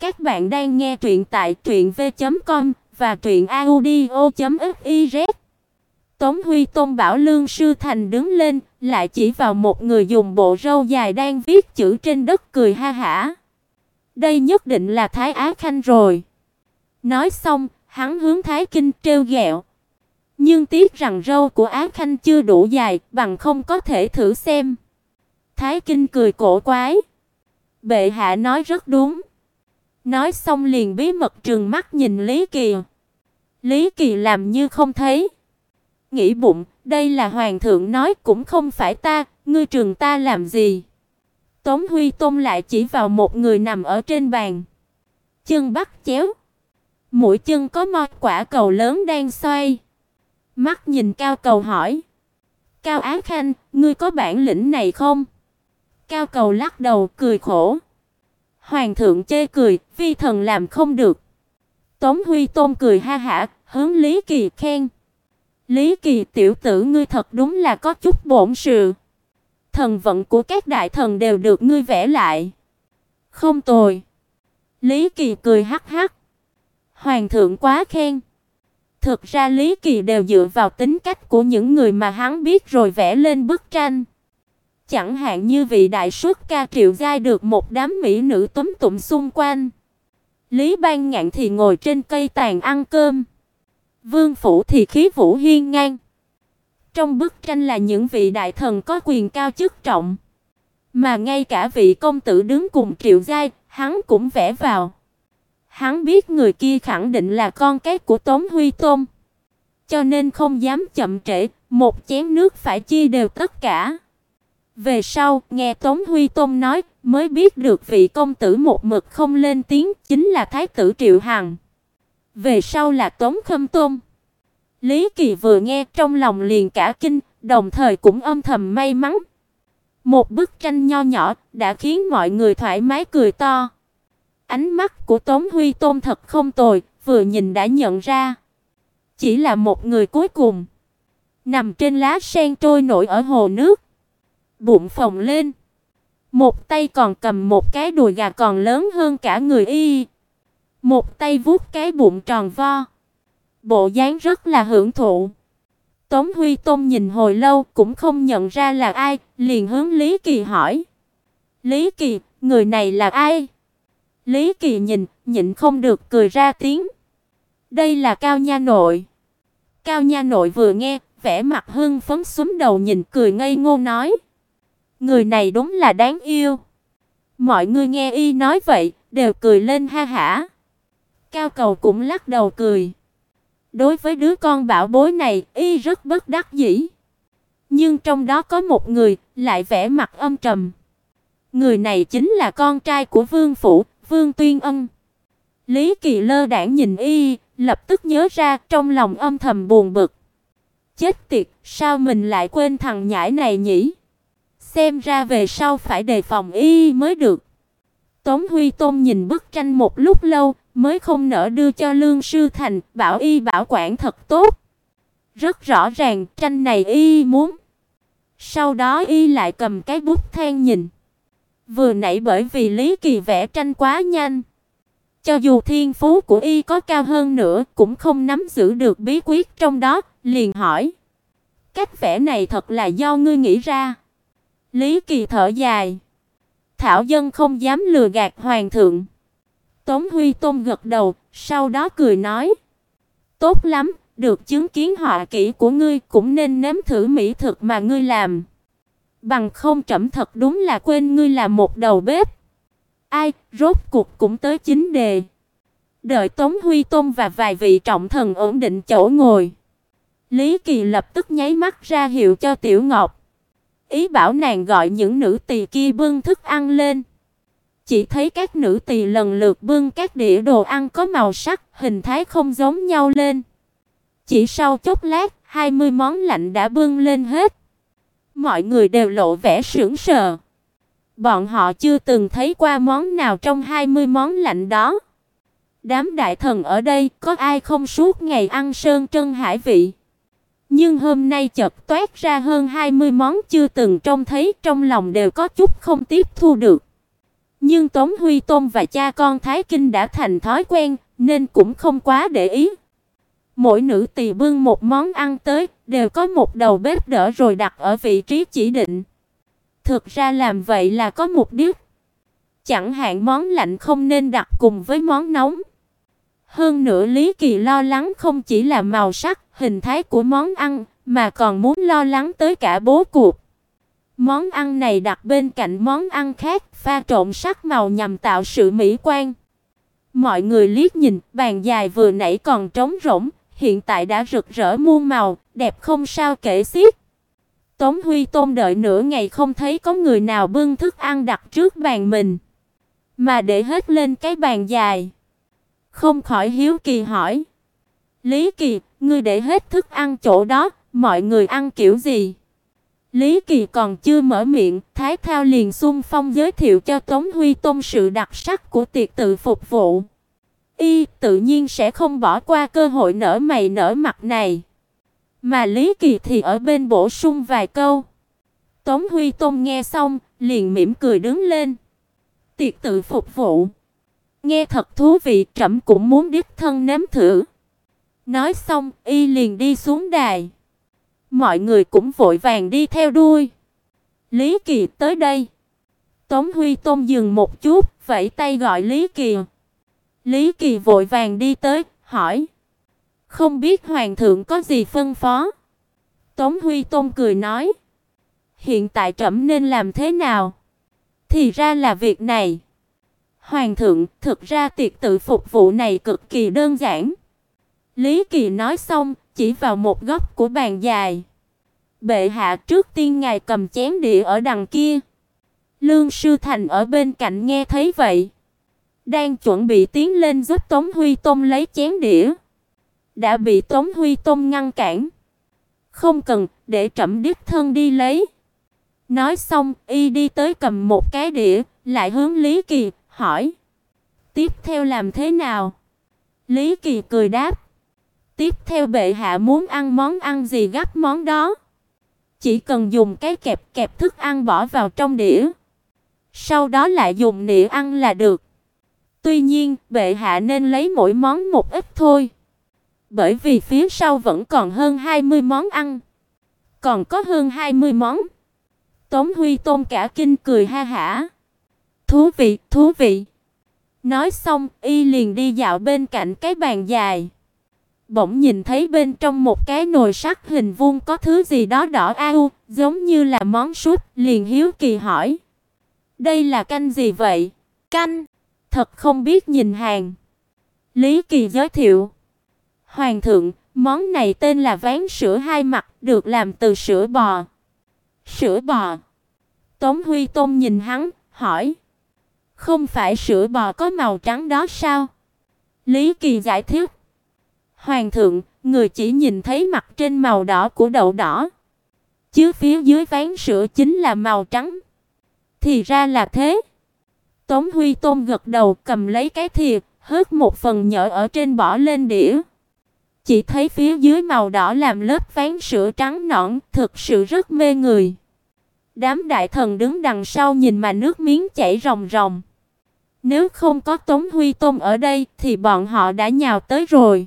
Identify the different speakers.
Speaker 1: Các bạn đang nghe truyện tại truyệnv.com và truyệnaudio.fiz. Tống Huy Tôn bảo Lương Sư Thành đứng lên, lại chỉ vào một người dùng bộ râu dài đang viết chữ trên đất cười ha hả. Đây nhất định là Thái Á Khanh rồi. Nói xong, hắn hướng Thái Kinh trêu ghẹo. Nhưng tiếc rằng râu của Á Khanh chưa đủ dài, bằng không có thể thử xem. Thái Kinh cười cổ quái. Bệ hạ nói rất đúng. Nói xong liền bí mật trừng mắt nhìn Lý Kỳ. Lý Kỳ làm như không thấy. Nghĩ bụng, đây là hoàng thượng nói cũng không phải ta, ngươi trừng ta làm gì? Tống Huy Tôn lại chỉ vào một người nằm ở trên bàn. Chân bắt chéo. Mũi chân có một quả cầu lớn đang xoay. Mắt nhìn Cao Cầu hỏi: "Cao Á Khanh, ngươi có bản lĩnh này không?" Cao Cầu lắc đầu cười khổ. Hoàng thượng chê cười, vi thần làm không được. Tống Huy Tôn cười ha hả, hướng Lý Kỳ khen. Lý Kỳ tiểu tử ngươi thật đúng là có chút bổn sự. Thần vận của các đại thần đều được ngươi vẽ lại. Không tồi. Lý Kỳ cười hắc hắc. Hoàng thượng quá khen. Thực ra Lý Kỳ đều dựa vào tính cách của những người mà hắn biết rồi vẽ lên bức tranh. Chẳng hạn như vị đại xuất ca Triệu Giai được một đám mỹ nữ túm tụm xung quanh. Lý Ban Ngạn thì ngồi trên cây tàn ăn cơm. Vương phủ thì khí vũ hiên ngang. Trong bức tranh là những vị đại thần có quyền cao chức trọng, mà ngay cả vị công tử đứng cùng Triệu Giai, hắn cũng vẽ vào. Hắn biết người kia khẳng định là con cái của Tống Huy Tôn, cho nên không dám chậm trễ, một chén nước phải chia đều tất cả. Về sau, nghe Tống Huy Tôn nói, mới biết được vị công tử một mực không lên tiếng chính là thái tử Triệu Hằng. Về sau là Tống Khâm Tôn. Lý Kỳ vừa nghe trong lòng liền cả kinh, đồng thời cũng âm thầm may mắn. Một bức tranh nho nhỏ đã khiến mọi người thoải mái cười to. Ánh mắt của Tống Huy Tôn thật không tồi, vừa nhìn đã nhận ra. Chỉ là một người cuối cùng, nằm trên lá sen trôi nổi ở hồ nước bụng phồng lên. Một tay còn cầm một cái đùi gà còn lớn hơn cả người y. Một tay vuốt cái bụng tròn vo. Bộ dáng rất là hưởng thụ. Tống Huy Tôn nhìn hồi lâu cũng không nhận ra là ai, liền hướng Lý Kỳ hỏi. Lý Kỳ, người này là ai? Lý Kỳ nhìn, nhịn không được cười ra tiếng. Đây là Cao Nha Nội. Cao Nha Nội vừa nghe, vẻ mặt hưng phấn xuống đầu nhìn cười ngây ngô nói. Người này đúng là đáng yêu. Mọi người nghe y nói vậy, đều cười lên ha hả. Cao Cầu cũng lắc đầu cười. Đối với đứa con bảo bối này, y rất bất đắc dĩ. Nhưng trong đó có một người lại vẻ mặt âm trầm. Người này chính là con trai của Vương phủ, Vương Tuyên Ân. Lý Kỳ Lơ đãng nhìn y, lập tức nhớ ra trong lòng âm thầm buồn bực. Chết tiệt, sao mình lại quên thằng nhãi này nhỉ? Xem ra về sau phải đề phòng y mới được. Tống Huy Tôn nhìn bức tranh một lúc lâu, mới không nỡ đưa cho Lương Sư Thành, bảo y bảo quản thật tốt. Rất rõ ràng, tranh này y muốn. Sau đó y lại cầm cái bút than nhìn. Vừa nãy bởi vì Lý Kỳ vẽ tranh quá nhanh, cho dù thiên phú của y có cao hơn nữa, cũng không nắm giữ được bí quyết trong đó, liền hỏi: "Cách vẽ này thật là do ngươi nghĩ ra?" Lý Kỳ thở dài. Thảo dân không dám lừa gạt hoàng thượng. Tống Huy Tôn gật đầu, sau đó cười nói: "Tốt lắm, được chứng kiến họa kỹ của ngươi cũng nên nếm thử mỹ thực mà ngươi làm. Bằng không trẫm thật đúng là quên ngươi là một đầu bếp." Ai, rốt cuộc cũng tới chính đề. Đợi Tống Huy Tôn và vài vị trọng thần ổn định chỗ ngồi. Lý Kỳ lập tức nháy mắt ra hiệu cho Tiểu Ngọc. Ý bảo nàng gọi những nữ tỳ kia bưng thức ăn lên. Chỉ thấy các nữ tỳ lần lượt bưng các đĩa đồ ăn có màu sắc, hình thái không giống nhau lên. Chỉ sau chốc lát, 20 món lạnh đã bưng lên hết. Mọi người đều lộ vẻ sững sờ. Bọn họ chưa từng thấy qua món nào trong 20 món lạnh đó. Đám đại thần ở đây có ai không suốt ngày ăn sơn trân hải vị. Nhưng hôm nay chợt toát ra hơn 20 món chưa từng trông thấy, trong lòng đều có chút không tiếp thu được. Nhưng Tống Huy Tôn và cha con Thái Kinh đã thành thói quen, nên cũng không quá để ý. Mỗi nữ tỳ bưng một món ăn tới, đều có một đầu bếp đỡ rồi đặt ở vị trí chỉ định. Thực ra làm vậy là có mục đích. Chẳng hạn món lạnh không nên đặt cùng với món nóng. Hơn nữa Lý Kỳ lo lắng không chỉ là màu sắc, hình thái của món ăn, mà còn muốn lo lắng tới cả bố cục. Món ăn này đặt bên cạnh món ăn khác, pha trộn sắc màu nhằm tạo sự mỹ quan. Mọi người liếc nhìn, bàn dài vừa nãy còn trống rỗng, hiện tại đã rực rỡ muôn màu, đẹp không sao kể xiết. Tống Huy Tôn đợi nửa ngày không thấy có người nào bưng thức ăn đặt trước bàn mình, mà để hết lên cái bàn dài. Không khỏi hiếu kỳ hỏi: "Lý Kỳ, ngươi để hết thức ăn chỗ đó, mọi người ăn kiểu gì?" Lý Kỳ còn chưa mở miệng, Thái Thao liền xung phong giới thiệu cho Tống Huy Tôn sự đặc sắc của tiệc tự phục vụ. Y tự nhiên sẽ không bỏ qua cơ hội nở mày nở mặt này. Mà Lý Kỳ thì ở bên bổ sung vài câu. Tống Huy Tôn nghe xong, liền mỉm cười đứng lên. Tiệc tự phục vụ. Nghe thật thú vị, trẫm cũng muốn đích thân nếm thử. Nói xong, y liền đi xuống đài. Mọi người cũng vội vàng đi theo đuôi. Lý Kỳ tới đây. Tống Huy Tôn dừng một chút, vẫy tay gọi Lý Kỳ. Lý Kỳ vội vàng đi tới, hỏi: "Không biết hoàng thượng có gì phân phó?" Tống Huy Tôn cười nói: "Hiện tại trẫm nên làm thế nào?" Thì ra là việc này. Hoàng thượng, thực ra tiệc tự phục vụ này cực kỳ đơn giản. Lý Kỳ nói xong, chỉ vào một góc của bàn dài. Bệ hạ trước tiên ngài cầm chén đĩa ở đằng kia. Lương sư thành ở bên cạnh nghe thấy vậy, đang chuẩn bị tiến lên giúp Tống Huy Tông lấy chén đĩa, đã bị Tống Huy Tông ngăn cản. "Không cần, để trẫm đích thân đi lấy." Nói xong, y đi tới cầm một cái đĩa, lại hướng Lý Kỳ hỏi: "Tiếp theo làm thế nào?" Lý Kỳ cười đáp: "Tiếp theo bệ hạ muốn ăn món ăn gì gấp món đó." Chỉ cần dùng cái kẹp kẹp thức ăn bỏ vào trong đĩa, sau đó lại dùng nĩa ăn là được. Tuy nhiên, bệ hạ nên lấy mỗi món một ít thôi. Bởi vì phía sau vẫn còn hơn 20 món ăn. Còn có hơn 20 món. Tống Huy Tôn cả kinh cười ha hả. Thú vị, thú vị. Nói xong, y liền đi dạo bên cạnh cái bàn dài. Bỗng nhìn thấy bên trong một cái nồi sắt hình vuông có thứ gì đó đỏ au, giống như là món súp, liền hiếu kỳ hỏi: "Đây là canh gì vậy?" "Canh." Thật không biết nhìn hàng. Lý Kỳ giới thiệu: "Hoàng thượng, món này tên là ván sữa hai mặt, được làm từ sữa bò." "Sữa bò?" Tống Huy Tôn nhìn hắn, hỏi: "Không phải sữa bò có màu trắng đó sao?" Lý Kỳ giải thích: Hoàng thượng, người chỉ nhìn thấy mặt trên màu đỏ của đậu đỏ, chứ phía dưới ván sữa chính là màu trắng. Thì ra là thế. Tống Huy Tôn gật đầu, cầm lấy cái thìa, hớt một phần nhỏ ở trên bỏ lên đĩa. Chỉ thấy phía dưới màu đỏ làm lớp ván sữa trắng nõn, thực sự rất mê người. Đám đại thần đứng đằng sau nhìn mà nước miếng chảy ròng ròng. Nếu không có Tống Huy Tôn ở đây thì bọn họ đã nhào tới rồi.